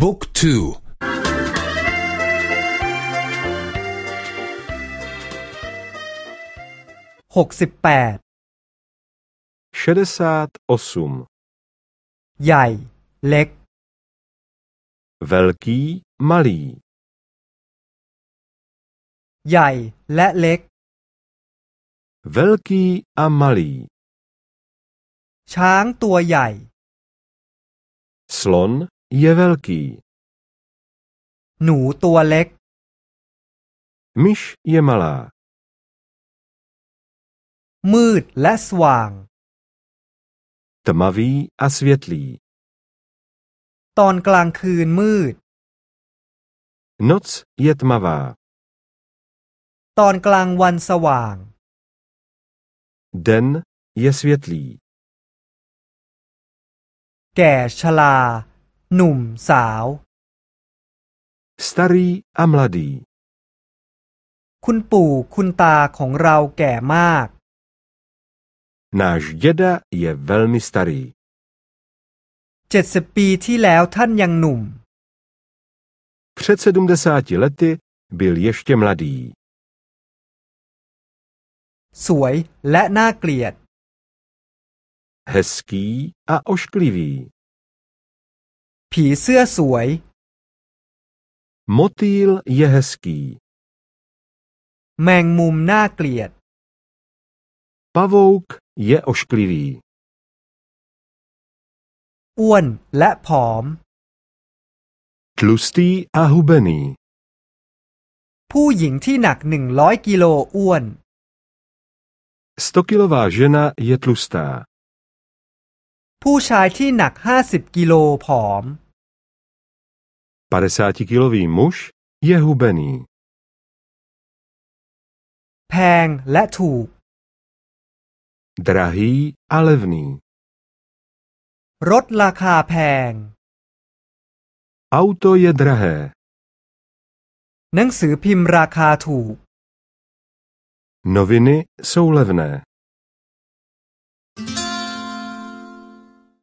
บุ๊กทูหกสิบแปดใหญ่ เล็ก velký malý ใหญ่และเล็ก velký a malý ช้างตัวใหญ่ slon je velký หนูตัวเล็ก myš je malá มืดและสว่าง tmavý a světlý ตอนกลางคืนมืด noc je tmavá ตอนกลางวันสว่าง den je světlý แก่ชรา หนุ่มสาว starý a mladý คุณปู่คุณตาของเราแก่มาก náš děda je velmi starý เจ็ดสิบปีที่แล้วท่านยังหนุ่ม před sedmdesáti lety byl ještě mladý สวยและน่าเกลียด hezký a ošklivý ผีเสื้อสวย motýl je hezký แมงมุมน่าเกลียด pavouk je ošklivý อ้วนและผอม tlustý a hubený ผู้หญิงที่หนักหนึ่งร้อยกิโลอ้วน stokilová žena je tlustá ผู้ชายที่หนักห้าสิบกิโลผอม 50kilový muž je hubený แพงและถูก drahý a levný รถราคาแพง auto je drahé หนังสือพิมพ์ราคาถูก noviny jsou levné